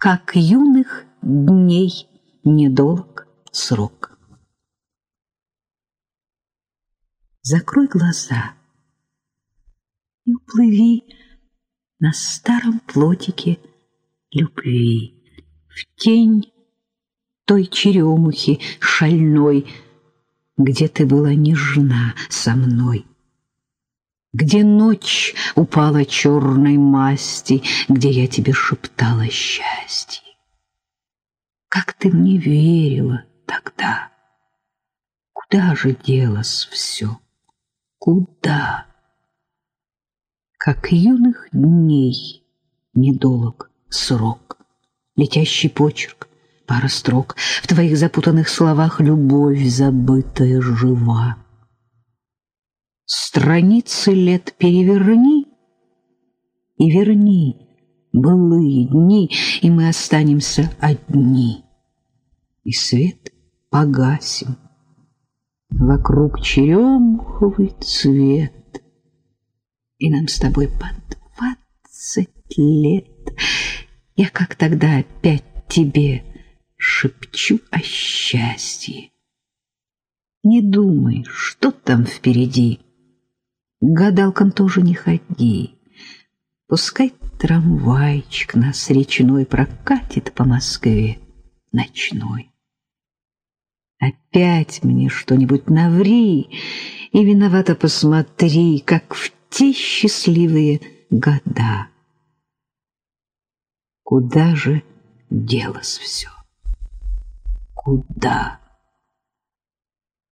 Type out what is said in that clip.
как юных дней недолг срок. Закрой глаза и уплыви на старом плотике любви в тень той черемухи шальной, где ты была нежна со мной где ночь упала черной масти, где я тебе шептала счастье. Как ты мне верила тогда? Куда же делось все? Куда? Как юных дней недолг срок, летящий почерк, пара строк, в твоих запутанных словах любовь забытая жива. Страницы лет переверни и верни былые дни, и мы останемся одни. И свет погасим. Вокруг черемуховый цвет, и нам с тобой по двадцать лет. Я как тогда опять тебе шепчу о счастье. Не думай, что там впереди. К гадалкам тоже не ходи. Пускай трамвайчик нас речной прокатит по Москве ночной. Опять мне что-нибудь наври и виновато посмотри, как в те счастливые года. Куда же делось все? Куда?